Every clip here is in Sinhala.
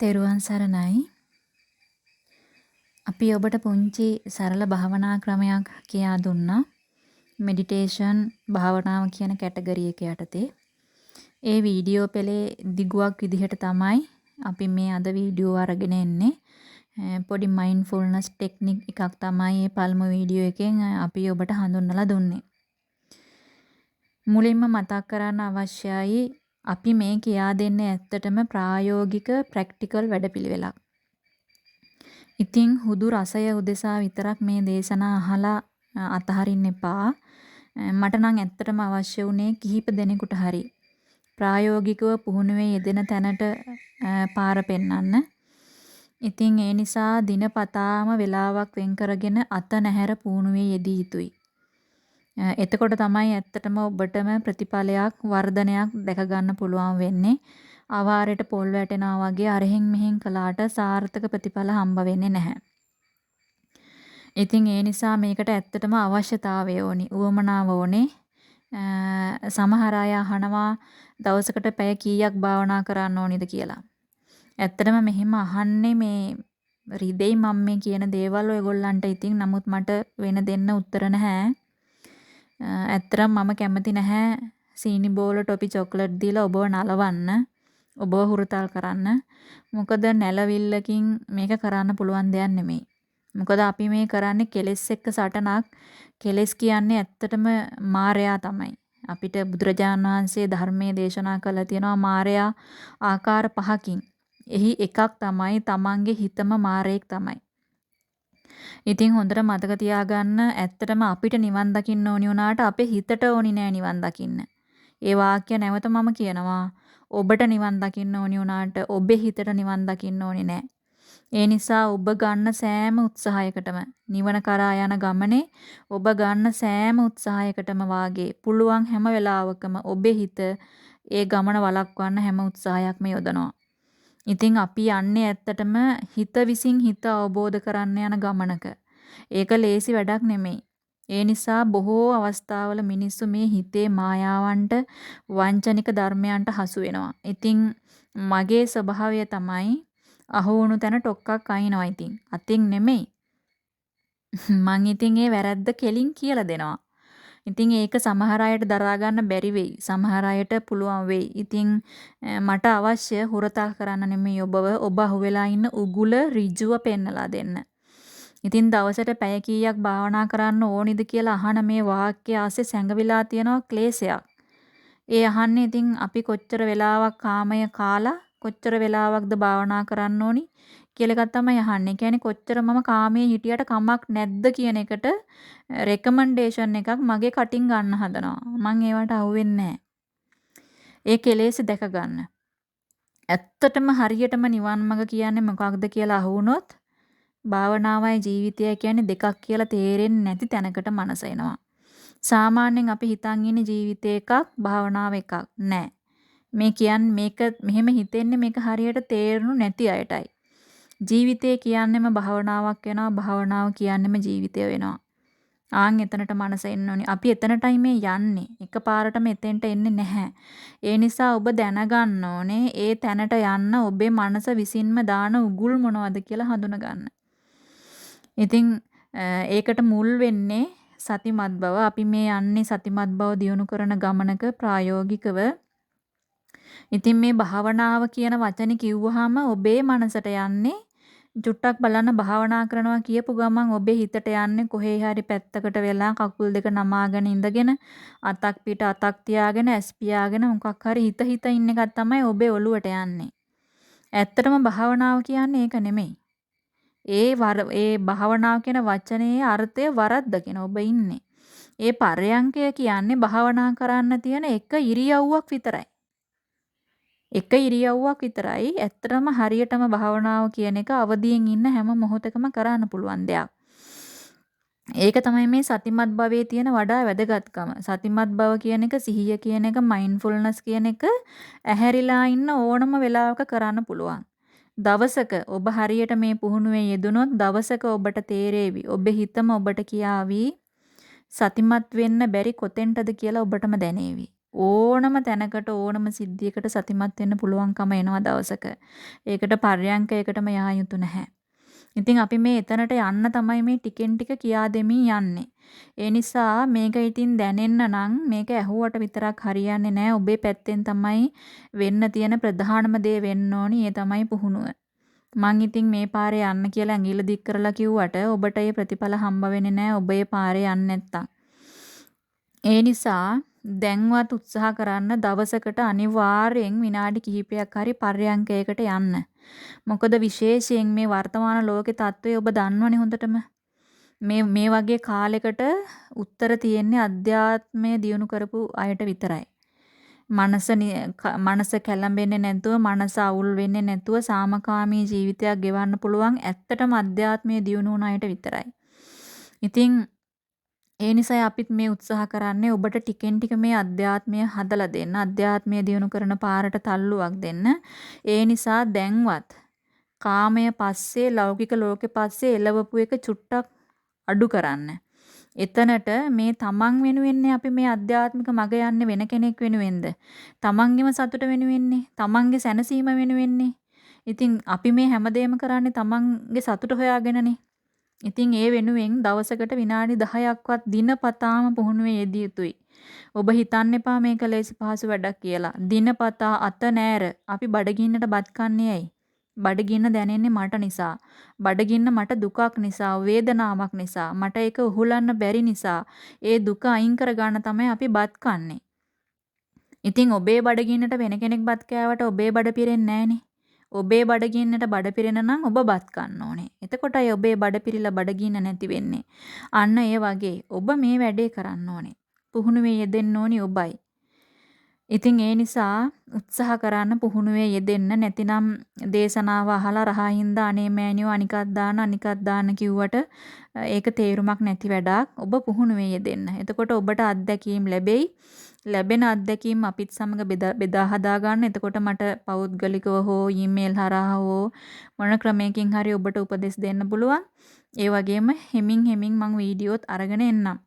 තෙරුවන් සරණයි. අපි ඔබට පුංචි සරල භාවනා ක්‍රමයක් කියා දුන්නා. මෙඩිටේෂන් භාවනාව කියන කැටගරි එක යටතේ. ඒ වීඩියෝ පෙළේ දිගුවක් විදිහට තමයි අපි මේ අද වීඩියෝ අරගෙන එන්නේ. පොඩි මයින්ඩ්ෆුල්නස් ටෙක්නික් එකක් තමයි මේ පළමු වීඩියෝ එකෙන් අපි ඔබට හඳුන්වලා දුන්නේ. මුලින්ම මතක් කරන්න අවශ්‍යයි අපි මේ කියා දෙන්නේ ඇත්තටම ප්‍රායෝගික ප්‍රැක්ටිකල් වැඩපිළිවෙලක්. ඉතින් හුදු රසය උදෙසා විතරක් මේ දේශනා අහලා අතහරින්න එපා. මට නම් ඇත්තටම අවශ්‍ය වුණේ කිහිප දෙනෙකුට හරි ප්‍රායෝගිකව පුහුණුවේ යෙදෙන තැනට පාර පෙන්වන්න. ඉතින් ඒ නිසා දිනපතාම වෙලාවක් වෙන් කරගෙන අත නැහැර පුහුණුවේ යෙදී යුතුයි. එතකොට තමයි ඇත්තටම ඔබටම ප්‍රතිඵලයක් වර්ධනයක් දැක ගන්න පුළුවන් වෙන්නේ. අවාරයට පොල් වැටෙනවා වගේ අරහෙන් මෙහෙන් කළාට සාර්ථක ප්‍රතිඵල හම්බ වෙන්නේ නැහැ. ඉතින් ඒ නිසා මේකට ඇත්තටම අවශ්‍යතාවය ඕනි. උවමනාව ඕනේ. සමහර අය අහනවා දවසකට පැය කීයක් භාවනා කරන්න ඕනිද කියලා. ඇත්තටම මෙහෙම අහන්නේ මේ රිදෙයි මම මේ කියන දේවල් ඔයගොල්ලන්ට ඉතින් නමුත් මට වෙන දෙන්න උත්තර නැහැ. ඇත්තටම මම කැමති නැහැ සීනි බෝල ටොපි චොක්ලට් දීලා ඔබව නලවන්න. ඔබව හුරතල් කරන්න. මොකද නැලවිල්ලකින් මේක කරන්න පුළුවන් දෙයක් නෙමෙයි. මොකද අපි මේ කරන්නේ කෙලෙස් එක්ක සටනක්. කෙලෙස් කියන්නේ ඇත්තටම මායя තමයි. අපිට බුදුරජාණන් වහන්සේ ධර්මයේ දේශනා කළා තියෙනවා මායя ආකාර පහකින්. එහි එකක් තමයි තමන්ගේ හිතම මාරයෙක් තමයි. ඉතින් හොඳට මතක තියාගන්න ඇත්තටම අපිට නිවන් දකින්න ඕනි වුණාට අපේ හිතට ඕනි නෑ නිවන් දකින්න. ඒ වාක්‍ය නැවත මම කියනවා. ඔබට නිවන් දකින්න ඕනි වුණාට ඔබේ හිතට නිවන් දකින්න ඕනි නෑ. ඒ නිසා ඔබ ගන්න සෑම උත්සාහයකටම නිවන කරා යන ගමනේ ඔබ ගන්න සෑම උත්සාහයකටම වාගේ පුළුවන් හැම වෙලාවකම ඔබේ හිත ඒ ගමන වළක්වන්න හැම උත්සාහයක්ම යොදනවා. ඉතින් අපි යන්නේ ඇත්තටම හිත විසින් හිත අවබෝධ කරන්න යන ගමනක. ඒක ලේසි වැඩක් නෙමෙයි. ඒ නිසා බොහෝ අවස්ථාවල මිනිස්සු මේ හිතේ මායාවන්ට වංචනික ධර්මයන්ට හසු වෙනවා. ඉතින් මගේ ස්වභාවය තමයි අහුවුණු තැන ටොක්කක් අයින්නවා ඉතින්. අතින් නෙමෙයි. මං ඉතින් ඒ වැරද්ද කෙලින් කියලා දෙනවා. ඉතින් ඒක සමහර අයට දරා ගන්න බැරි වෙයි. සමහර අයට පුළුවන් වෙයි. ඉතින් මට අවශ්‍ය හුරතල් කරන්න නෙමෙයි ඔබව ඔබ අහුවෙලා ඉන්න උගුල ඍජුව පෙන්නලා දෙන්න. ඉතින් දවසට පැය කීයක් භාවනා කරන්න ඕනිද කියලා අහන මේ වාක්‍ය ආසේ සැඟවිලා තියෙනවා ක්ලේශයක්. ඒ අහන්නේ ඉතින් අපි කොච්චර වෙලාවක් කාමය කාලා කොච්චර වෙලාවක්ද භාවනා කරන්න ඕනි කියලා එකක් තමයි අහන්නේ. කියන්නේ කොච්චර මම කාමයේ හිටියට කමක් නැද්ද කියන එකට රෙකමන්ඩේෂන් එකක් මගේ කටින් ගන්න හදනවා. මං ඒවට අහුවෙන්නේ ඒ කෙලෙස් දැක ගන්න. ඇත්තටම හරියටම නිවන් මඟ කියන්නේ මොකක්ද කියලා අහුනොත් භාවනාවයි ජීවිතය කියන්නේ දෙකක් කියලා තේරෙන්නේ නැති තැනකට මනස එනවා. සාමාන්‍යයෙන් අපි හිතන් ඉන්නේ ජීවිතේ එකක් භාවනාව එකක් නෑ. මේ කියන්නේ මේක මෙහෙම හිතෙන්නේ මේක හරියට තේරුණු නැති අයටයි. ජීවිතය කියන්නෙම භාවනාවක් වෙනවා භාවනාව කියන්නෙම ජීවිතය වෙනවා. ආන් එතනට මනස එන්න ඕනි. අපි එතනටයි මේ යන්නේ. එකපාරටම එතෙන්ට එන්නේ නැහැ. ඒ නිසා ඔබ දැනගන්න ඕනේ ඒ තැනට යන්න ඔබේ මනස විසින්ම දාන උගුල් මොනවද කියලා හඳුනගන්න. ඉතින් ඒකට මුල් වෙන්නේ සතිමත් බව. අපි මේ යන්නේ සතිමත් බව දියුණු කරන ගමනක ප්‍රායෝගිකව. ඉතින් මේ භාවනාව කියන වචනේ කිව්වහම ඔබේ මනසට යන්නේ චුට්ටක් බලන්න භාවනා කරනවා කියපු ගමන් ඔබේ හිතට යන්නේ කොහේ හරි පැත්තකට වෙලා කකුල් දෙක නමාගෙන ඉඳගෙන අතක් පිට අතක් තියාගෙන ඇස් පියාගෙන මොකක් හරි හිත හිත ඉන්න එකක් තමයි ඔබේ ඔළුවට යන්නේ. ඇත්තටම භාවනාව කියන්නේ ඒක නෙමෙයි. ඒ ඒ භාවනාව කියන වචනේ අර්ථය වරද්දගෙන ඔබ ඉන්නේ. ඒ පරයන්කය කියන්නේ භාවනා කරන්න තියෙන එක ඉරියව්වක් විතරයි. එක ඉරියව්වක් විතරයි ඇත්තටම හරියටම භාවනාව කියන එක අවදියෙන් ඉන්න හැම මොහොතකම කරන්න පුළුවන් දෙයක්. ඒක තමයි මේ සතිමත් භවයේ තියෙන වඩා වැදගත්කම. සතිමත් භව කියන එක සිහිය කියන එක මයින්ඩ්ෆුල්නස් කියන එක ඇහැරිලා ඉන්න ඕනම වෙලාවක කරන්න පුළුවන්. දවසක ඔබ හරියට මේ පුහුණුවේ යෙදුනොත් දවසක ඔබට තේරේවි. ඔබේ හිතම ඔබට කියාවි සතිමත් වෙන්න බැරි කොතෙන්ටද කියලා ඔබටම දැනේවි. ඕනම තැනකට ඕනම සිද්ධියකට සතිමත් වෙන්න පුළුවන්කම එනවා දවසක. ඒකට පර්යංකයකටම යා යුතු නැහැ. ඉතින් අපි මේ එතනට යන්න තමයි මේ ටිකෙන් ටික කියා දෙමින් යන්නේ. ඒ නිසා මේක ඉතින් දැනෙන්න නම් මේක ඇහුවට විතරක් හරියන්නේ නැහැ. ඔබේ පැත්තෙන් තමයි වෙන්න තියෙන ප්‍රධානම දේ වෙන්න ඕනි. ඒ තමයි පුහුණුව. මං ඉතින් මේ පාරේ යන්න කියලා ඇඟිල්ල දික් කරලා කිව්වට ඔබට ඒ ප්‍රතිඵල හම්බ වෙන්නේ නැහැ. ඔබ ඒ පාරේ යන්නේ නැත්තම්. ඒ නිසා දැන්වත් උත්සාහ කරන්න දවසකට අනිවාර්යෙන් විනාඩි කිහිපයක් හරි පර්යංකයකට යන්න. මොකද විශේෂයෙන් මේ වර්තමාන ලෝකේ තත්ත්වය ඔබ දන්නවනේ හොඳටම. මේ මේ වගේ කාලයකට උත්තර තියෙන්නේ අධ්‍යාත්මය දියුණු කරපු අයට විතරයි. මනස මනස කැළඹෙන්නේ නැතුව මනස අවුල් වෙන්නේ නැතුව සාමකාමී ජීවිතයක් ගෙවන්න පුළුවන් ඇත්තටම අධ්‍යාත්මය දියුණු වුණ අයට විතරයි. ඉතින් ඒ නිසායි අපිත් මේ උත්සාහ කරන්නේ ඔබට ටිකෙන් ටික මේ අධ්‍යාත්මය හදලා දෙන්න අධ්‍යාත්මය දියුණු කරන පාරට තල්ලුවක් දෙන්න. ඒ නිසා දැන්වත් කාමය පස්සේ ලෞකික ලෝකෙ පස්සේ එළවපු එක චුට්ටක් අඩු කරන්න. එතනට මේ තමන් වෙනුවෙන්නේ අපි මේ අධ්‍යාත්මික මග යන්නේ වෙන කෙනෙක් වෙනුවෙන්ද? තමන්ගේම සතුට වෙනුවෙන්නේ, තමන්ගේ සැනසීම වෙනුවෙන්නේ. ඉතින් අපි මේ හැමදේම කරන්නේ තමන්ගේ සතුට හොයාගෙනනේ. ඉතින් ඒ වෙනුවෙන් දවසකට විනාඩි 10ක්වත් දිනපතාම පුහුණුවේ යෙදිය යුතුයි. ඔබ හිතන්න එපා මේක ලේසි පහසු වැඩක් කියලා. දිනපතා අත නෑර අපි බඩගින්නට බත් කන්නේ ඇයි? බඩගින්න දැනෙන්නේ මට නිසා. බඩගින්න මට දුකක් නිසා, වේදනාවක් නිසා, මට ඒක උහුලන්න බැරි නිසා, ඒ දුක අයින් කරගන්න තමයි අපි බත් කන්නේ. ඉතින් ඔබේ බඩගින්නට වෙන කෙනෙක් බත් කෑවට ඔබේ බඩ පිරෙන්නේ නෑනේ. ඔබේ බඩගින්නට බඩ පිරෙන නම් ඔබ බත් කන්න ඕනේ. එතකොටයි ඔබේ බඩ පිරিলা බඩගින්න නැති වෙන්නේ. අන්න ඒ වගේ ඔබ මේ වැඩේ කරන්න ඕනේ. පුහුණුවේ යෙදෙන්න ඕනි ඔබයි. ඉතින් ඒ නිසා උත්සාහ කරන්න පුහුණුවේ යෙදෙන්න නැතිනම් දේශනාව අහලා රහින්ද අනේ මෑණියෝ අනිකක් දාන්න අනිකක් දාන්න කිව්වට ඒක තේරුමක් නැති වැඩක්. ඔබ පුහුණුවේ යෙදෙන්න. එතකොට ඔබට අත්දැකීම් ලැබෙයි. ලැබෙන අත්දැකීම් අපිත් සමග බෙදා හදා ගන්න. එතකොට මට පෞද්ගලිකව හෝ ඊමේල් හරහා හෝ මොන ක්‍රමයකින් හරි ඔබට උපදෙස් දෙන්න පුළුවන්. ඒ වගේම හෙමින් හෙමින් මම වීඩියෝත් අරගෙන එන්නම්.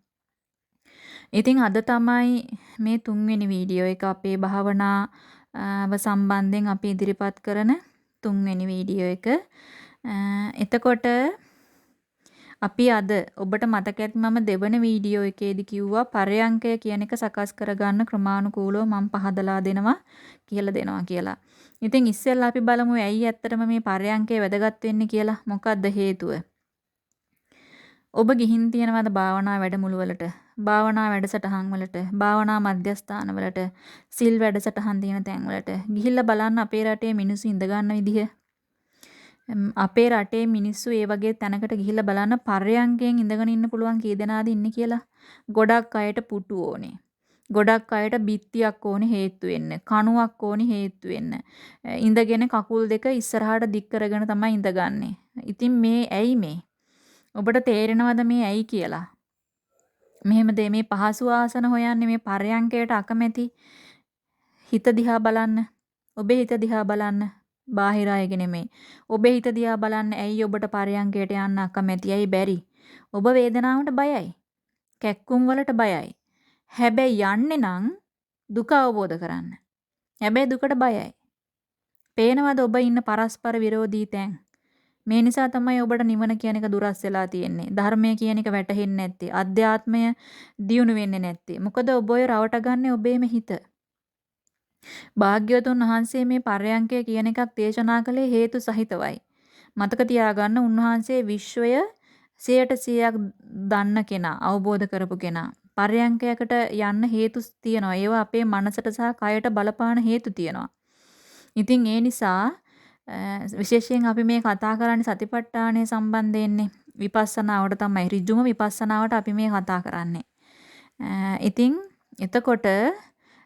ඉතින් අද තමයි මේ තුන්වෙනි වීඩියෝ එක අපේ භාවනාව සම්බන්ධයෙන් අපි ඉදිරිපත් කරන තුන්වෙනි වීඩියෝ එක. එතකොට අපි අද ඔබට මතක ඇති මම දෙවන වීඩියෝ එකේදී කිව්වා පරයන්කය කියන එක සකස් කරගන්න ක්‍රමානුකූලව මම පහදලා දෙනවා කියලා දෙනවා කියලා. ඉතින් ඉස්සෙල්ලා අපි බලමු ඇයි ඇත්තටම මේ පරයන්කය වැදගත් වෙන්නේ කියලා. මොකක්ද හේතුව? ඔබ ගිහින් තියනවාද භාවනා වැඩමුළු වලට, භාවනා වැඩසටහන් වලට, භාවනා මධ්‍යස්ථාන වලට, සිල් වැඩසටහන් තියෙන තැන් වලට ගිහිල්ලා බලන්න අපේ රටේ මිනිස්සු ඉඳ ගන්න විදිහ. අපේ රටේ මිනිස්සු ඒ වගේ තැනකට ගිහිල්ලා බලන්න පර්යංකයෙන් ඉඳගෙන ඉන්න පුළුවන් කී දෙනාද ඉන්නේ කියලා. ගොඩක් අයට පුටු ඕනේ. ගොඩක් අයට බිත්තියක් ඕනේ හේතු වෙන්න. කණුවක් ඕනේ හේතු වෙන්න. ඉඳගෙන කකුල් දෙක ඉස්සරහට දික් කරගෙන තමයි ඉඳගන්නේ. ඉතින් මේ ඇයි මේ? ඔබට තේරෙනවද මේ ඇයි කියලා? මෙහෙම දේ මේ පහසු ආසන හොයන්නේ මේ පර්යංකයට අකමැති හිත දිහා බලන්න. ඔබේ හිත දිහා බලන්න. බාහිර අයගේ නෙමෙයි. ඔබේ හිත දිහා බලන්න ඇයි ඔබට පරයන්කයට යන්න අකමැති? ඇයි බැරි? ඔබ වේදනාවට බයයි. කැක්කුම් වලට බයයි. හැබැයි යන්නේ නම් දුක අවබෝධ කරන්න. හැබැයි දුකට බයයි. පේනවද ඔබ ඉන්න පරස්පර විරෝධී තැන්? මේ නිසා තමයි ඔබට නිවන කියන එක දුරස් වෙලා තියෙන්නේ. ධර්මය කියන එක වැටහෙන්නේ නැත්තේ. අධ්‍යාත්මය දියුණු වෙන්නේ නැත්තේ. මොකද ඔබ ඔය රවට ගන්න ඔබේම හිත. භාග්‍යවතුන් වහන්සේ මේ පර්යංකය කියන එකක් දේශනා කළේ හේතු සහිතවයි. මතක තියාගන්න උන්වහන්සේ විශ්වය 100%ක් දන්න කෙනා, අවබෝධ කරපු කෙනා. පර්යංකයකට යන්න හේතු තියෙනවා. ඒවා අපේ මනසට සහ කයට බලපාන හේතු තියෙනවා. ඉතින් ඒ නිසා විශේෂයෙන් අපි මේ කතා කරන්නේ සතිපට්ඨානය සම්බන්ධයෙන්නේ විපස්සනාවට තමයි ඍජුම විපස්සනාවට අපි මේ කතා කරන්නේ. ඉතින් එතකොට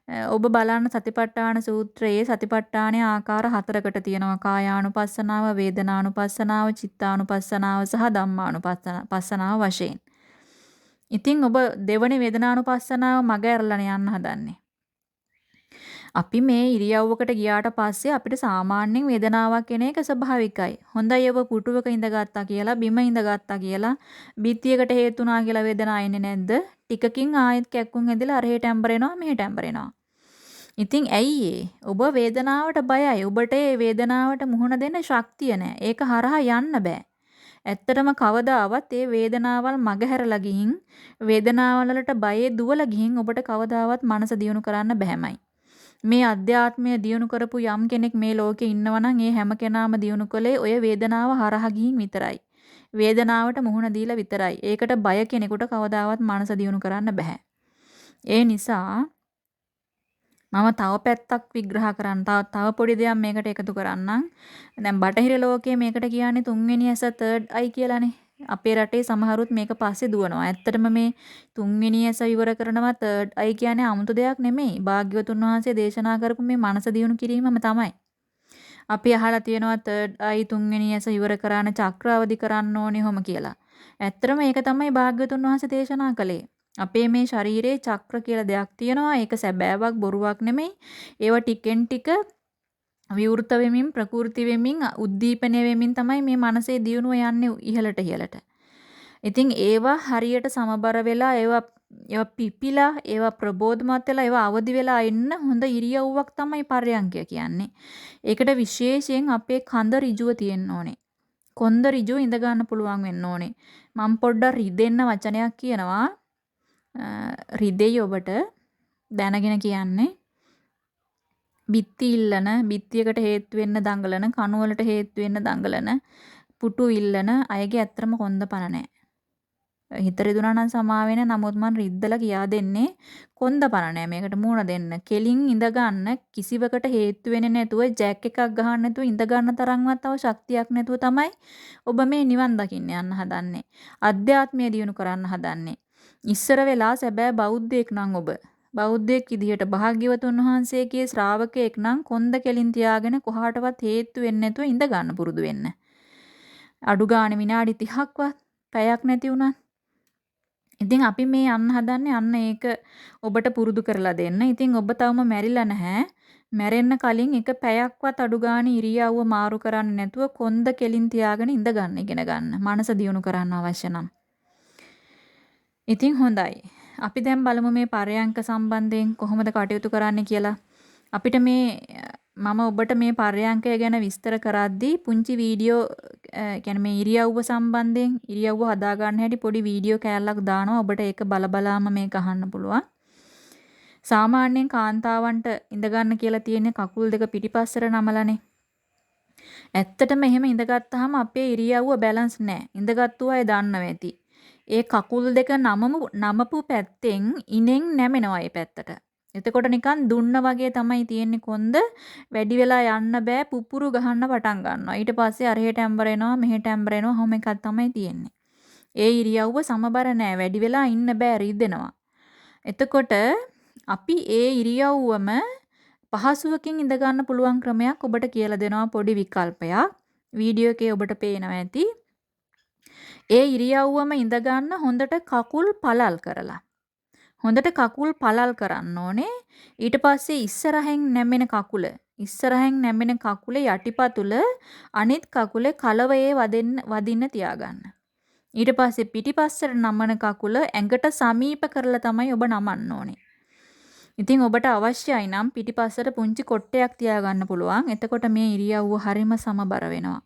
ඔබ බලන්න සතිපට්ඨාන සූත්‍රයේ සතිපට්ඨානයේ ආකාර හතරකට තියෙනවා. කායානුපස්සනාව, වේදනානුපස්සනාව, චිත්තානුපස්සනාව සහ ධම්මානුපස්සනාව වශයෙන්. ඉතින් ඔබ දෙවනි වේදනානුපස්සනාව මග ඇරලා යන්න හදන්නේ. අපි මේ ඉරියව්වකට ගියාට පස්සේ අපිට සාමාන්‍යයෙන් වේදනාවක් එන එක ස්වභාවිකයි. හොඳයි ඔබ පුටුවක ඉඳගත්තා කියලා, බිම ඉඳගත්තා කියලා, බිත්තියකට හේතුණා කියලා වේදනාව එන්නේ නැද්ද? ටිකකින් ආයෙත් කැක්කුම් ඇදලා අරහෙට ඇඹරෙනවා මෙහෙට ඇඹරෙනවා. ඉතින් ඇයි ඔබ වේදනාවට බයයි. ඔබට ඒ වේදනාවට මුහුණ දෙන්න ශක්තිය නැහැ. ඒක හරහා යන්න බෑ. ඇත්තටම කවදාවත් ඒ වේදනාවල් මගහැරලා ගිහින් වේදනාවල් වලට බයේ දුවලා ගිහින් ඔබට කවදාවත් මනස දියුණු කරන්න බෑමයි. මේ අධ්‍යාත්මය දියුණු කරපු යම් කෙනෙක් මේ ලෝකේ ඉන්නවා නම් ඒ හැම කෙනාම දියුණු කළේ ඔය වේදනාව හරහා ගිහින් විතරයි. වේදනාවට මුහුණ දීලා විතරයි. ඒකට බය කෙනෙකුට කවදාවත් මනස දියුණු කරන්න බෑ. ඒ නිසා මම තව පැත්තක් විග්‍රහ කරන්න තව තව පොඩි දෙයක් මේකට එකතු කරන්නම්. දැන් බටහිර ලෝකයේ මේකට කියන්නේ තුන්වෙනි ඇස third eye කියලානේ. අපේ රටේ සමහරුත් මේක පස්සේ දුවනවා. ඇත්තටම මේ තුන්වෙනි ඇස විවර කරනවා third eye කියන්නේ 아무තු දෙයක් නෙමෙයි. භාග්‍යවතුන් වහන්සේ දේශනා කරපු මේ මනස දියුණු කිරීමම තමයි. අපි අහලා තියෙනවා third eye තුන්වෙනි ඇස ඉවර කරාන චක්‍රාවදි කරන්න ඕනේ කොහොම කියලා. ඇත්තටම ඒක තමයි භාග්‍යවතුන් වහන්සේ දේශනා කළේ. අපේ මේ ශරීරයේ චක්‍ර කියලා දෙයක් තියෙනවා. ඒක සැබෑවක් බොරුවක් නෙමෙයි. ඒවා ටිකෙන් ටික විවෘත වෙමින් ප්‍රකෘති වෙමින් උද්දීපනය වෙමින් තමයි මේ මනසේ දියුණුව යන්නේ ඉහළට ඉහළට. ඉතින් ඒවා හරියට සමබර වෙලා ඒවා ඒවා පිපිලා ඒවා ප්‍රබෝධමත් වෙලා ඒවා අවදි වෙලා ඉන්න හොඳ ඉරියව්වක් තමයි පර්යංකය කියන්නේ. ඒකට විශේෂයෙන් අපේ කඳ ඍජුව තියෙන්න ඕනේ. කොන්ද ඍජුව ඉඳ ගන්න පුළුවන් වෙන්න ඕනේ. මම පොඩ්ඩක් රිදෙන්න වචනයක් කියනවා. රිදෙයි ඔබට දැනගෙන කියන්නේ බිත්ති ඉල්ලන, බිත්තියකට හේතු වෙන්න දඟලන, කණු වලට හේතු වෙන්න දඟලන, පුටු ඉල්ලන අයගේ ඇත්තම කොන්ද පණ නැහැ. හිත රිදුනා නම් සමා වෙන නමුත් මං රිද්දලා කියා දෙන්නේ කොන්ද පණ නැහැ මේකට මූණ දෙන්න. කෙලින් ඉඳ ගන්න කිසිවකට හේතු වෙන්නේ නැතුව ජැක් එකක් ගහන්න නැතුව ඉඳ ගන්න තරම්වත් තව ශක්තියක් නැතුව තමයි ඔබ මේ නිවන් දකින්න යන්න හදන්නේ. අධ්‍යාත්මය දියුණු කරන්න හදන්නේ. ඉස්සර වෙලා සැබෑ බෞද්ධයෙක් නම් ඔබ බෞද්ධයෙක් විදිහට භාග්‍යවතුන් වහන්සේගේ ශ්‍රාවකයෙක් නම් කොන්ද කෙලින් තියාගෙන කොහාටවත් හේතු වෙන්නේ නැතුව ඉඳ ගන්න පුරුදු වෙන්න. අඩු ගානේ විනාඩි 30ක්වත් පැයක් නැති වුණත්. ඉතින් අපි මේ යන්න හදන්නේ අන්න ඒක ඔබට පුරුදු කරලා දෙන්න. ඉතින් ඔබ තවම මැරිලා නැහැ. මැරෙන්න කලින් එක පැයක්වත් අඩු ගානේ ඉරියව්ව මාරු කරන්නේ නැතුව කොන්ද කෙලින් තියාගෙන ඉඳ ගන්න ඉගෙන ගන්න. මනස දියුණු කරන්න අවශ්‍ය නම්. ඉතින් හොඳයි. අපි දැන් බලමු මේ පරයන්ක සම්බන්ධයෙන් කොහොමද කටයුතු කරන්න කියලා. අපිට මේ මම ඔබට මේ පරයන්කය ගැන විස්තර කරද්දී පුංචි වීඩියෝ කියන්නේ මේ ඉරියව්ව සම්බන්ධයෙන් ඉරියව්ව හදා ගන්න හැටි පොඩි වීඩියෝ කෑල්ලක් දානවා. ඔබට ඒක බලබලාම මේක අහන්න පුළුවන්. සාමාන්‍යයෙන් කාන්තාවන්ට ඉඳ ගන්න කියලා තියෙන්නේ කකුල් දෙක පිටිපස්සට නමලානේ. ඇත්තටම එහෙම ඉඳගත්තාම අපේ ඉරියව්ව බැලන්ස් නැහැ. ඉඳගත්තු අය දන්නව ඇති. ඒ කකුල් දෙක නමමු නමපු පැත්තෙන් ඉනෙන් නැමෙනවා ඒ පැත්තට. එතකොට නිකන් දුන්න වගේ තමයි තියෙන්නේ කොන්ද වැඩි වෙලා යන්න බෑ පුපුරු ගහන්න පටන් ගන්නවා. ඊට පස්සේ අරහෙට ඇම්බරෙනවා මෙහෙට ඇම්බරෙනවා හැම එකක් තමයි තියෙන්නේ. ඒ ඉරියව්ව සමබර නෑ වැඩි වෙලා ඉන්න බෑ රිදෙනවා. එතකොට අපි ඒ ඉරියව්වම පහසුවකින් ඉඳ ගන්න පුළුවන් ක්‍රමයක් ඔබට කියලා දෙනවා පොඩි විකල්පයක්. වීඩියෝ එකේ ඔබට පේනවා ඇති. ඒ ඉරියව්වම ඉඳ ගන්න හොඳට කකුල් පළල් කරලා. හොඳට කකුල් පළල් කරන්න ඕනේ. ඊට පස්සේ ඉස්සරහෙන් නැමෙන කකුල ඉස්සරහෙන් නැමෙන කකුලේ යටිපතුල අනිත් කකුලේ කලවයේ වදින්න වදින්න තියාගන්න. ඊට පස්සේ පිටිපස්සට නමන කකුල ඇඟට සමීප කරලා තමයි ඔබ නමන්න ඕනේ. ඉතින් ඔබට අවශ්‍යයි නම් පිටිපස්සට පුංචි කොට්ටයක් තියාගන්න පුළුවන්. එතකොට මේ ඉරියව්ව හරිම සමබර වෙනවා.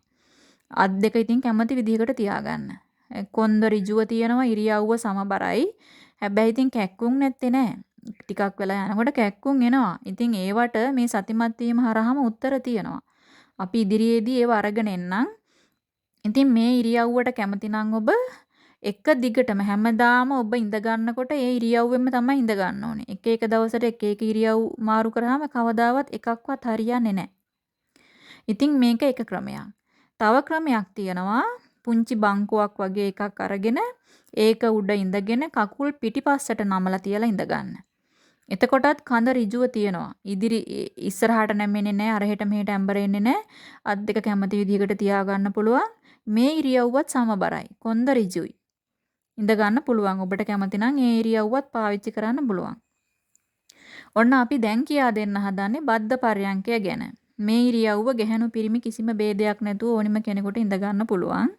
අත් දෙක ඉතින් කැමති විදිහකට තියාගන්න. කොන්ද ඍජුව තියෙනවා ඉරියව්ව සමබරයි. හැබැයි ඉතින් කැක්කුම් නැත්තේ නෑ. ටිකක් වෙලා යනකොට කැක්කුම් එනවා. ඉතින් ඒවට මේ සතිමත් වීම හරහාම උත්තර තියෙනවා. අපි ඉදිරියේදී ඒව අරගෙන එන්නම්. ඉතින් මේ ඉරියව්වට කැමති නම් ඔබ එක දිගටම හැමදාම ඔබ ඉඳ ගන්නකොට ඒ ඉරියව්වෙම තමයි ඉඳ ගන්න ඕනේ. එක එක දවසට එක එක ඉරියව් මාරු කරාම කවදාවත් එකක්වත් හරියන්නේ නැහැ. ඉතින් මේක එක ක්‍රමයක්. තව ක්‍රමයක් තියෙනවා පුංචි බංකුවක් වගේ එකක් අරගෙන ඒක උඩ ඉඳගෙන කකුල් පිටිපස්සට නමලා තියලා ඉඳ ගන්න. එතකොටත් කඳ ඍජුව තියෙනවා. ඉදිරි ඉස්සරහට නැමෙන්නේ නැහැ, අරහෙට මෙහෙට ඇම්බරෙන්නේ නැහැ. අත් දෙක කැමති විදිහකට තියාගන්න පුළුවන්. මේ ඉරියව්වත් සමබරයි. කොන්ද ඍජුයි. ඉඳ ගන්න පුළුවන්. ඔබට කැමති නම් ඒ ඉරියව්වත් පාවිච්චි කරන්න පුළුවන්. ඔන්න අපි දැන් කියා දෙන්න හදන්නේ බද්ධ පර්යංකය ගැන. මේ ඉරියව්ව ගැහණු පිරිමි කිසිම ભેදයක් නැතුව ඕනිම කෙනෙකුට ඉඳ ගන්න පුළුවන්.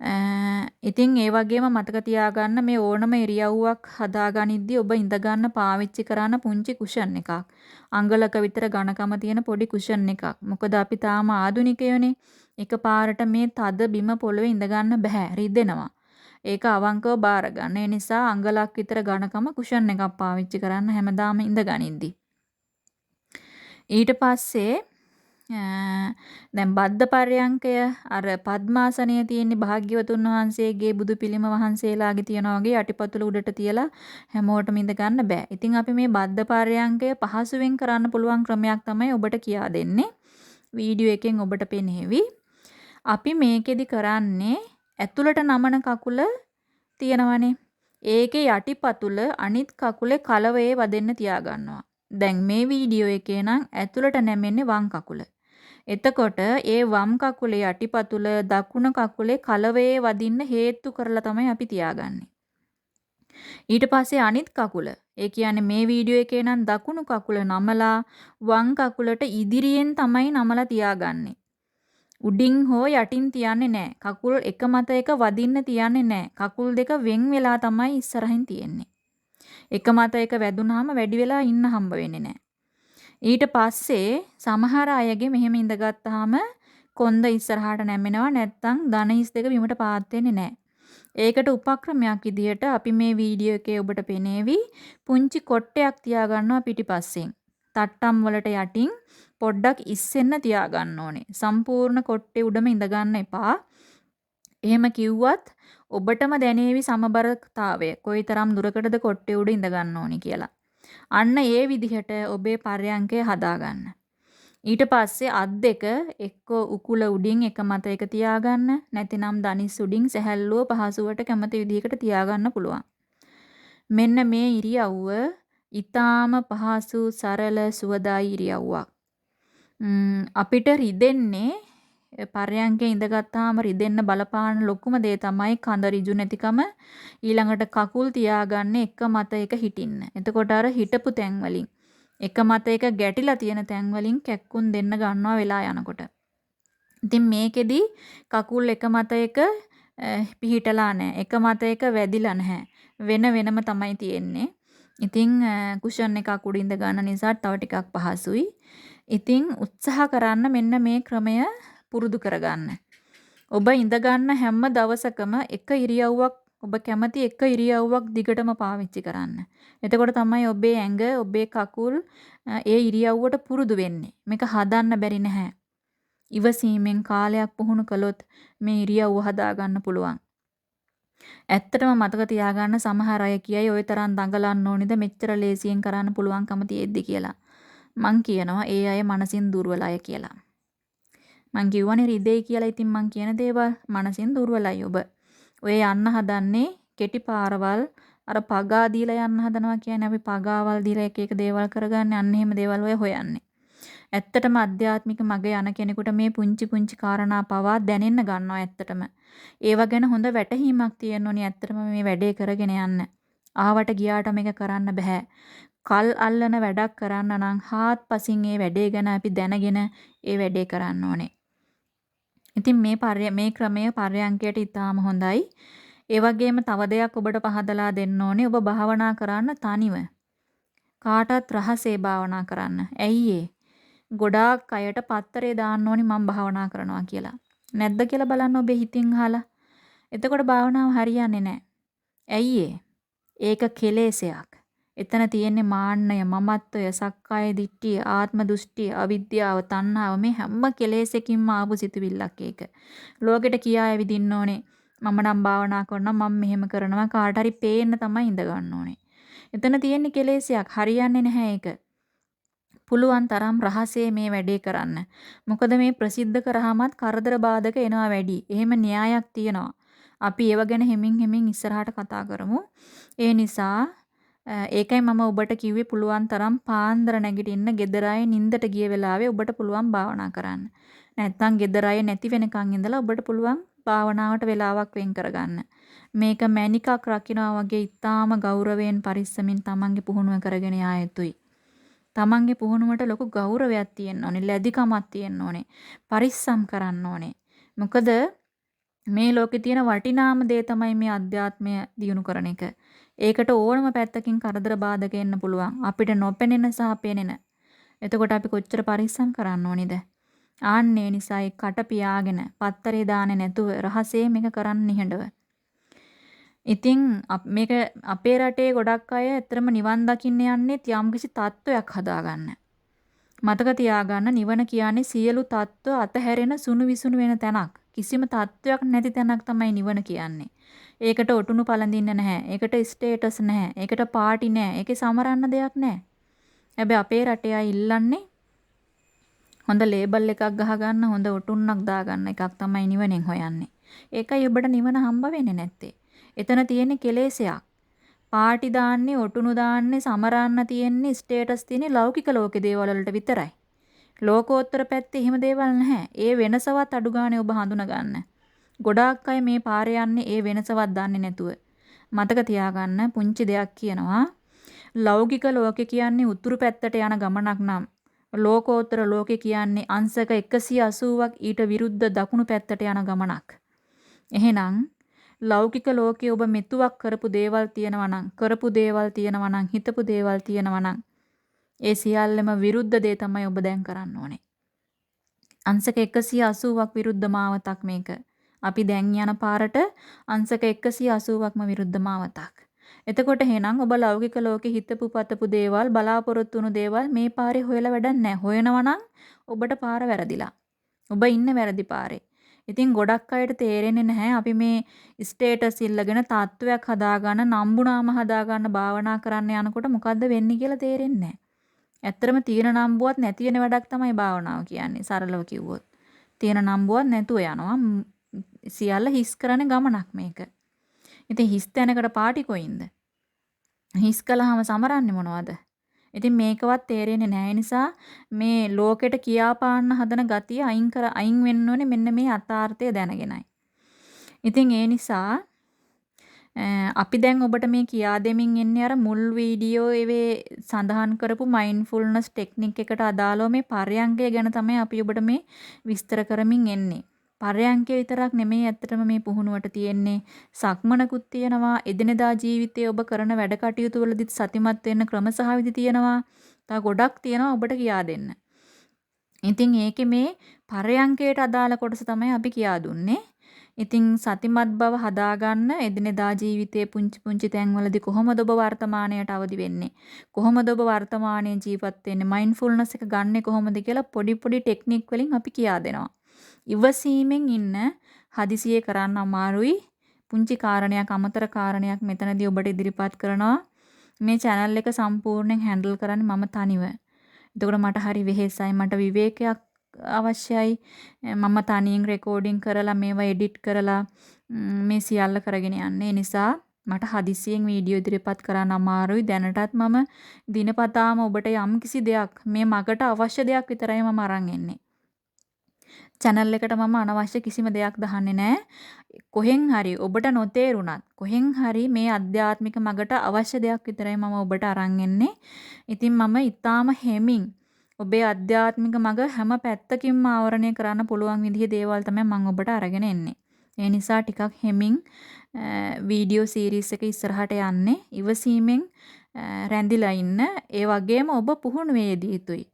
ඉතින් ඒ වගේම මතක තියාගන්න මේ ඕනම ඉරියව්වක් හදාගනිද්දී ඔබ ඉඳ ගන්න පාවිච්චි කරන පුංචි කුෂන් එකක්. අඟලක විතර ඝනකම තියෙන පොඩි කුෂන් එකක්. මොකද අපි තාම ආදුනිකයෝනේ. එකපාරට මේ තද බිම පොළවේ ඉඳ ගන්න බෑ. රිදෙනවා. ඒක අවංකව බාර ගන්න. ඒ නිසා අඟලක් විතර ඝනකම කුෂන් එකක් පාවිච්චි කරන්න හැමදාම ඉඳ ගනිද්දි. ඊට පස්සේ දැන් බද්ද පර්යංකය අර පద్මාසනය තියෙන්නේ භාග්‍යවතුන් වහන්සේගේ බුදු පිළිම වහන්සේලාගේ තියනා වගේ යටිපතුල උඩට තියලා හැමෝටම ඉඳ ගන්න බෑ. ඉතින් අපි මේ බද්ද පර්යංකය පහසුවෙන් කරන්න පුළුවන් ක්‍රමයක් තමයි ඔබට කියා දෙන්නේ. වීඩියෝ එකෙන් ඔබට පෙනේවි. අපි මේකෙදි කරන්නේ ඇතුළට නමන කකුල තියෙනවනේ. ඒකේ යටිපතුල අනිත් කකුලේ කලවයේ වදෙන්න තියාගන්නවා. දැන් මේ වීඩියෝ එකේ නම් ඇතුළට නැමෙන්නේ වම් කකුල. එතකොට ඒ වම් කකුලේ යටිපතුල දකුණු කකුලේ කලවයේ වදින්න හේතු කරලා තමයි අපි තියාගන්නේ. ඊට පස්සේ අනිත් කකුල. ඒ කියන්නේ මේ වීඩියෝ එකේ නම් දකුණු කකුල නමලා වම් කකුලට ඉදිරියෙන් තමයි නමලා තියාගන්නේ. උඩින් හෝ යටින් තියන්නේ නැහැ. කකුල් එක මත එක වදින්න තියන්නේ නැහැ. කකුල් දෙක වෙන් වෙලා තමයි ඉස්සරහින් තියෙන්නේ. එක මත එක වැදුනහම වැඩි වෙලා ඉන්න හම්බ වෙන්නේ නැහැ. ඊට පස්සේ සමහර අයගේ මෙහෙම ඉඳගත්තාම කොන්ද ඉස්සරහට නැමෙනවා නැත්තම් ධන හිස් දෙක බිමට පාත් වෙන්නේ නැහැ. ඒකට උපක්‍රමයක් විදිහට අපි මේ වීඩියෝ එකේ ඔබට පෙනේවි පුංචි කොට්ටයක් තියාගන්නවා පිටිපස්සෙන්. තට්ටම් වලට යටින් පොඩ්ඩක් ඉස්සෙන්න තියාගන්න ඕනේ. සම්පූර්ණ කොට්ටේ උඩම ඉඳ ගන්න එපා. එහෙම කිව්වත් ඔබටම දැනේවි සමබරතාවය. කොයිතරම් දුරකටද කොට්ටේ උඩ ඉඳ ගන්න ඕනි කියලා. අන්න ඒ විදිහට ඔබේ පර්යංකය හදාගන්න. ඊට පස්සේ අත් දෙක එක්ක උකුල උඩින් එක මත එක තියාගන්න නැතිනම් දනිස් උඩින් සැහැල්ලුව පහසුවට කැමති විදිහකට තියාගන්න පුළුවන්. මෙන්න මේ ඉරියව්ව ඊටාම පහසු සරල සුවදායි ඉරියව්වක්. අපිට රිදෙන්නේ පර්යංකේ ඉඳගත්තාම රිදෙන්න බලපාන ලොකුම දේ තමයි කඳ ඍජු නැතිකම ඊළඟට කකුල් තියාගන්නේ එක මත එක හිටින්න. එතකොට අර හිටපු තැන් වලින් එක මත එක ගැටිලා තියෙන තැන් වලින් කැක්කුම් දෙන්න ගන්නවා වෙලා යනකොට. ඉතින් මේකෙදි කකුල් එක මත එක පිහිටලා නැහැ. එක මත එක වැදිලා නැහැ. වෙන වෙනම තමයි තියෙන්නේ. ඉතින් කුෂන් එකක් උඩ ඉඳ ගන්න නිසා තව ටිකක් පහසුයි. ඉතින් උත්සාහ කරන්න මෙන්න මේ ක්‍රමය පුරුදු කරගන්න. ඔබ ඉඳ ගන්න හැම දවසකම එක ඉරියව්වක් ඔබ කැමති එක ඉරියව්වක් දිගටම පාවිච්චි කරන්න. එතකොට තමයි ඔබේ ඇඟ, ඔබේ කකුල් ඒ ඉරියව්වට පුරුදු වෙන්නේ. මේක හදන්න බැරි නැහැ. ඉවසීමෙන් කාලයක් පුහුණු කළොත් මේ ඉරියව්ව හදා ගන්න පුළුවන්. ඇත්තටම මතක තියාගන්න සමහර අය කියයි ওই තරම් දඟලන්න ඕනිද මෙච්චර ලේසියෙන් කරන්න පුළුවන්කම තියෙද්දි කියලා. මං කියනවා ඒ අය මනසින් දුර්වල අය කියලා. මං කිව්වනේ රිදෙයි කියලා. ඉතින් මං කියන දේවල් මනසින් දුර්වලයි ඔබ. ඔය යන්න හදන්නේ කෙටි පාරවල් අර පගා දීලා යන්න හදනවා කියන්නේ අපි පගාවල් දීලා එක එක දේවල් කරගන්නේ අන්න එහෙම දේවල් ඔය හොයන්නේ. ඇත්තටම අධ්‍යාත්මික මග යන කෙනෙකුට මේ පුංචි පුංචි කාරණා පවා දැනෙන්න ගන්නවා ඇත්තටම. ඒව ගැන හොඳ වැටහීමක් තියෙන්න ඕනි ඇත්තටම මේ වැඩේ කරගෙන යන්න. ආවට ගියාට මේක කරන්න බෑ. කල් අල්ලන වැඩක් කරන්න නම් හාත්පසින් ඒ වැඩේ ගැන අපි දැනගෙන ඒ වැඩේ කරන්න ඕනේ. ඉතින් මේ පර්ය මේ ක්‍රමය පර්යංකයට ඉතාම හොඳයි. ඒ වගේම තව දෙයක් ඔබට පහදලා දෙන්න ඕනේ. ඔබ භාවනා කරන්න තනිව. කාටත් රහසේ භාවනා කරන්න. ඇයි ගොඩාක් අයට පත්තරේ දාන්න ඕනි මම භාවනා කරනවා කියලා. නැද්ද කියලා බලන්න ඔබේ හිතින් අහලා. එතකොට භාවනාව හරියන්නේ නැහැ. ඇයි ඒක කෙලෙසයක්. එතන තියෙන්නේ මාන්නය, මමත්වය, සක්කාය දිට්ඨිය, ආත්ම දෘෂ්ටිය, අවිද්‍යාව, තණ්හාව මේ හැම කෙලෙසකින්ම ආපු සිතුවිල්ලක් ඒක. ලෝකෙට කියා ඇවිදින්න ඕනේ. මම නම් භාවනා කරනවා මම මෙහෙම කරනවා කාට හරි පේන්න තමයි ඉඳ ගන්න ඕනේ. එතන තියෙන්නේ කෙලෙසයක්. හරියන්නේ නැහැ ඒක. පුළුවන් තරම් රහසේ මේ වැඩේ කරන්න. මොකද මේ ප්‍රසිද්ධ කරාමත් කරදර බාධක එනවා වැඩි. එහෙම න්‍යායක් තියෙනවා. අපි ඒව ගැන හෙමින් හෙමින් ඉස්සරහට කතා කරමු. ඒ නිසා ඒකයි මම ඔබට කිව්වේ පුළුවන් තරම් පාන්දර නැගිටින්න ගෙදර අය නිින්දට ගිය වෙලාවේ ඔබට පුළුවන් භාවනා කරන්න. නැත්නම් ගෙදර අය නැති වෙනකන් ඉඳලා ඔබට පුළුවන් භාවනාවට වෙලාවක් වෙන් කරගන්න. මේක මැනිකක් රකින්නවා වගේ ඊටාම ගෞරවයෙන් පරිස්සමින් Tamange පුහුණුව කරගෙන යා යුතුයි. තමන්ගේ පුහුණුවට ලොකු ගෞරවයක් තියෙන්න ඕනේ. ලැබිකමක් තියෙන්න ඕනේ. පරිස්සම් කරන්න ඕනේ. මොකද මේ ලෝකේ තියෙන වටිනාම දේ තමයි මේ අධ්‍යාත්මය දියුණු කරන එක. ඒකට ඕනම පැත්තකින් කරදර බාධක එන්න පුළුවන්. අපිට නොපෙනෙන සහ පෙනෙන. එතකොට අපි කොච්චර පරිස්සම් කරන්න ඕනිද? ආන්නේ නිසායි කට පියාගෙන පත්තරේ දාන්නේ නැතුව රහසේ මේක කරන්න නිහඬව. ඉතින් මේක අපේ රටේ ගොඩක් අය ඇත්තටම නිවන් දකින්න යන්නේ යම්කිසි තත්වයක් හදාගන්න. මතක තියාගන්න නිවන කියන්නේ සියලු තත්ත්ව අතහැරෙන සුණු විසුණු වෙන තැනක්. කිසිම තත්වයක් නැති තැනක් තමයි නිවන කියන්නේ. ඒකට ඔටුනු පළඳින්න නැහැ. ඒකට ස්ටේටස් නැහැ. ඒකට පාටි නැහැ. ඒකේ සමරන්න දෙයක් නැහැ. හැබැයි අපේ රටේ අය ඉල්ලන්නේ හොඳ ලේබල් එකක් ගහගන්න හොඳ ඔටුන්නක් දාගන්න එකක් තමයි නිවනෙන් හොයන්නේ. ඒකයි ඔබට නිවන හම්බ වෙන්නේ නැත්තේ. එතන තියෙන්නේ කෙලෙසයක්. පාටි දාන්නේ ඔටුනු දාන්නේ සමරන්න තියෙන්නේ ස්ටේටස් තියෙන්නේ ලෞකික ලෝකේ දේවල් වලට විතරයි. ලෝකෝත්තර පැත්තේ එහෙම දේවල් නැහැ. ඒ වෙනසවත් අඩු ගානේ ඔබ හඳුනා ගන්න. ගොඩාක් අය මේ පාරේ යන්නේ ඒ වෙනසවත් දන්නේ නැතුව. මතක තියාගන්න පුංචි දෙයක් කියනවා. ලෞකික ලෝකේ කියන්නේ උතුරු පැත්තට යන ගමනක් නම් ලෝකෝත්තර ලෝකේ කියන්නේ අංශක 180ක් ඊට විරුද්ධ දකුණු පැත්තට යන ගමනක්. එහෙනම් ලෞකික ලෝකයේ ඔබ මෙතුවක් කරපු දේවල් තියෙනවා නම් කරපු දේවල් තියෙනවා නම් හිතපු දේවල් තියෙනවා නම් ඒ සියල්ලම විරුද්ධ දේ තමයි ඔබ දැන් කරන්න ඕනේ. අංශක 180ක් විරුද්ධ මාවතක් මේක. අපි දැන් යන පාරට අංශක 180ක්ම විරුද්ධ මාවතක්. එතකොට එහෙනම් ඔබ ලෞකික ලෝකේ හිතපු පතපු දේවල් බලාපොරොත්තු වුණු දේවල් මේ පාරේ හොයලා වැඩක් නැහැ. හොයනවා නම් ඔබට පාර වැරදිලා. ඔබ ඉන්නේ වැරදි පාරේ. ඉතින් ගොඩක් අයට තේරෙන්නේ නැහැ අපි මේ ස්ටේටස් ඉල්ලගෙන තත්වයක් හදාගන්න නම්බුනාම හදාගන්න භාවනා කරන්න යනකොට මොකද්ද වෙන්නේ කියලා තේරෙන්නේ නැහැ. ඇත්තරම තියෙන නම්බුවක් නැති වෙන වැඩක් තමයි භාවනාව කියන්නේ සරලව කිව්වොත්. තියෙන නම්බුවක් නැතුව යනවා. සියල්ල හිස් කරන ගමනක් මේක. ඉතින් හිස් තැනකට පාටි කොයින්ද? හිස් කළාම සමරන්නේ මොනවද? ඉතින් මේකවත් තේරෙන්නේ නැහැ නිසා මේ ලෝකෙට කියාපාන්න හදන ගතිය අයින් කර අයින් වෙන්න ඕනේ මෙන්න මේ අතාර්ථය දැනගෙනයි. ඉතින් ඒ නිසා අපි දැන් ඔබට මේ කියා දෙමින් එන්නේ අර මුල් වීඩියෝ එකේ සඳහන් කරපු මයින්ඩ්ෆුල්නස් ටෙක්නික් එකට අදාළව මේ පරයන්කය ගැන තමයි අපි ඔබට මේ විස්තර කරමින් එන්නේ. පරයන්කය විතරක් නෙමෙයි ඇත්තටම මේ පුහුණුවට තියෙන්නේ. සක්මනකුත් තියෙනවා. එදිනෙදා ජීවිතයේ ඔබ කරන වැඩ කටයුතු වලදීත් සතිමත් වෙන්න ක්‍රම සහ විදි තියෙනවා. තව ගොඩක් තියෙනවා ඔබට කියා දෙන්න. ඉතින් ඒකේ මේ පරයන්කයට අදාළ කොටස තමයි අපි කියා දුන්නේ. ඉතින් සතිමත් බව හදාගන්න එදිනෙදා ජීවිතයේ පුංචි පුංචි තැන්වලදී කොහොමද ඔබ වර්තමානයට අවදි වෙන්නේ කොහොමද ඔබ වර්තමානයේ ජීවත් වෙන්නේ මයින්ඩ්ෆුල්නස් එක ගන්නෙ කොහොමද කියලා පොඩි පොඩි ටෙක්නික් වලින් අපි කියා දෙනවා ඉවසීමෙන් ඉන්න හදිසියේ කරන්න අමාරුයි පුංචි කාරණයක් අමතර කාරණයක් මෙතනදී ඔබට ඉදිරිපත් කරනවා මේ channel එක සම්පූර්ණයෙන් handle කරන්නේ මම තනිව. එතකොට මට හරි වෙහෙසයි මට විවේකයක් අවශ්‍යයි. මම තනියෙන් රෙකෝඩින් කරලා මේවා එඩිට් කරලා මේ සියල්ල කරගෙන යන්නේ. නිසා මට හදිසියෙන් වීඩියෝ ඉදිරිපත් කරන්න අමාරුයි. දැනටත් මම දිනපතාම ඔබට යම්කිසි දෙයක් මේ මගට අවශ්‍ය දෙයක් විතරයි මම අරන් එන්නේ. Channel එකට මම අනවශ්‍ය කිසිම දෙයක් දාන්නේ නැහැ. කොහෙන් හරි ඔබට නොතේරුණත් කොහෙන් හරි මේ අධ්‍යාත්මික මගට අවශ්‍ය දෙයක් විතරයි මම ඔබට අරන් එන්නේ. ඉතින් මම ඊටාම හැමින් ඔබේ අධ්‍යාත්මික මඟ හැම පැත්තකින්ම ආවරණය කරන්න පුළුවන් විදිහේ දේවල් තමයි මම ඔබට අරගෙන එන්නේ. ඒ නිසා ටිකක් හෙමින් වීඩියෝ සීරීස් එක ඉස්සරහට යන්නේ ඉවසීමෙන් රැඳිලා ඉන්න. ඒ වගේම ඔබ පුහුණු වේදී යුතුයි.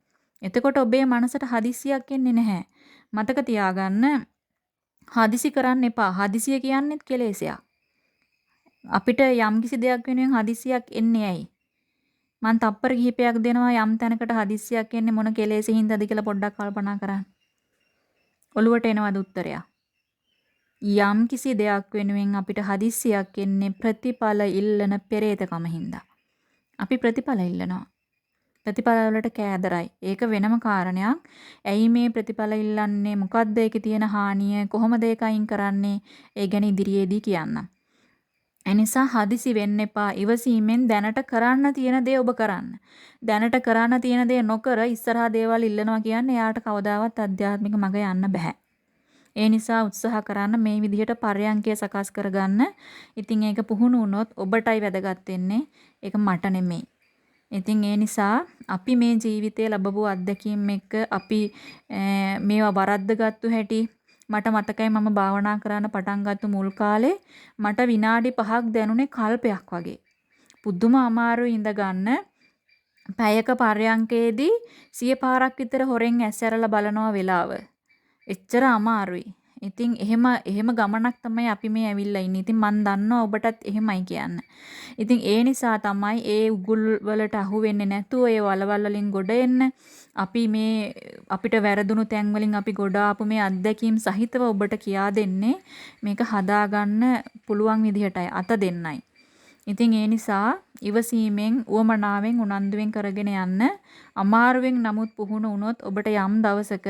එතකොට ඔබේ මනසට හදිසියක් එන්නේ නැහැ. මතක තියාගන්න හදිසි කරන්න එපා. හදිසිය කියන්නේත් කෙලෙසයක්. අපිට යම්කිසි දෙයක් වෙනුවෙන් හදිසියක් එන්නේ ඇයි? මං තප්පර කිහිපයක් දෙනවා යම් තැනකට හදිස්සියක් එන්නේ මොන කෙලෙසින්දද කියලා පොඩ්ඩක් කල්පනා කරන්න. ඔළුවට එනවද උත්තරයක්? යම් කිසි දෙයක් වෙනුවෙන් අපිට හදිස්සියක් එන්නේ ප්‍රතිඵල ඉල්ලන පෙරේතකම හින්දා. අපි ප්‍රතිඵල ඉල්ලනවා. ප්‍රතිඵල වලට කෑදරයි. ඒක වෙනම කාරණයක්. ඇයි මේ ප්‍රතිඵල ඉල්ලන්නේ? මොකද්ද ඒකේ තියෙන හානිය? කොහොමද ඒක අයින් කරන්නේ? ඒ ගැන ඉදිරියේදී කියන්නම්. එනිසා හදිසි වෙන්න එපා. ඉවසීමෙන් දැනට කරන්න තියෙන දේ ඔබ කරන්න. දැනට කරන්න තියෙන දේ නොකර ඉස්සරහා දේවල් ඉල්ලනවා කියන්නේ එයාට කවදාවත් අධ්‍යාත්මික මඟ යන්න බෑ. ඒ නිසා උත්සාහ කරන්න මේ විදිහට පරයන්කය සකස් කරගන්න. ඉතින් ඒක පුහුණු වුණොත් ඔබටයි වැදගත් වෙන්නේ. ඒක මට නෙමෙයි. ඉතින් ඒ නිසා අපි මේ ජීවිතයේ ලැබපු අත්දැකීම් එක්ක අපි මේවා වරද්දගත්තු හැටි මට මතකයි මම භාවනා කරන්න පටන් ගත්ත මුල් කාලේ මට විනාඩි 5ක් දැනුනේ කල්පයක් වගේ. පුදුම අමාරුයි ඉඳ ගන්න. පැයක පර්යංකේදී සිය පාරක් විතර හොරෙන් ඇස් ඇරලා බලනවා වෙලාව. එච්චර අමාරුයි. ඉතින් එහෙම එහෙම ගමනක් තමයි අපි මේ ඇවිල්ලා ඉන්නේ. ඉතින් මන් දන්නවා ඔබටත් එහෙමයි කියන්න. ඉතින් ඒ නිසා තමයි ඒ උගුල් වලට අහු වෙන්නේ නැතුව ඒ වලවල් වලින් ගොඩ එන්න අපි මේ අපිට වැරදුණු තැන් වලින් අපි ගොඩ ආපු මේ අත්දැකීම් සහිතව ඔබට කියා දෙන්නේ මේක හදාගන්න පුළුවන් විදිහටයි අත දෙන්නයි. ඉතින් ඒ නිසා ඉවසීමෙන් උවමනාවෙන් උනන්දුවෙන් කරගෙන යන්න අමාරුවෙන් නමුත් පුහුණු වුණොත් ඔබට යම් දවසක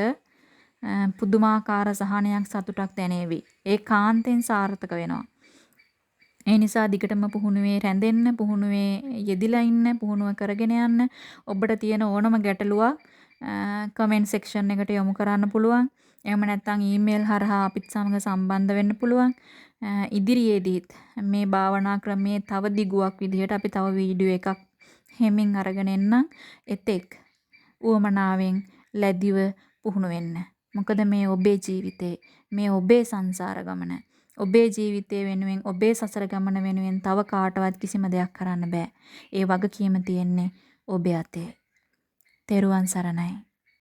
පුදුමාකාර සහනයක් සතුටක් දැනේවි. ඒ කාන්තෙන් සාර්ථක වෙනවා. ඒ නිසා දිගටම පුහුණුවේ රැඳෙන්න, පුහුණුවේ යෙදිලා ඉන්න, පුහුණුව කරගෙන යන්න. ඔබට තියෙන ඕනම ගැටලුවක් කමෙන්ට් සෙක්ෂන් එකට යොමු කරන්න පුළුවන්. එහෙම නැත්නම් ඊමේල් හරහා අපිත් සමග සම්බන්ධ වෙන්න පුළුවන්. ඉදිරියේදීත් මේ භාවනා ක්‍රමයේ තව දිගුවක් විදිහට අපි තව වීඩියෝ එකක් හෙමින් අරගෙන එන්නම්. එතෙක් උවමනාවෙන් ලැබිව පුහුණු වෙන්න. මොකද මේ ඔබේ ජීවිතේ මේ ඔබේ සංසාර ගමන ඔබේ ජීවිතය වෙනුවෙන් ඔබේ සසර ගමන වෙනුවෙන් තව කාටවත් කිසිම දෙයක් කරන්න බෑ. ඒ වගකීම තියෙන්නේ ඔබේ අතේ. තෙරුවන් සරණයි.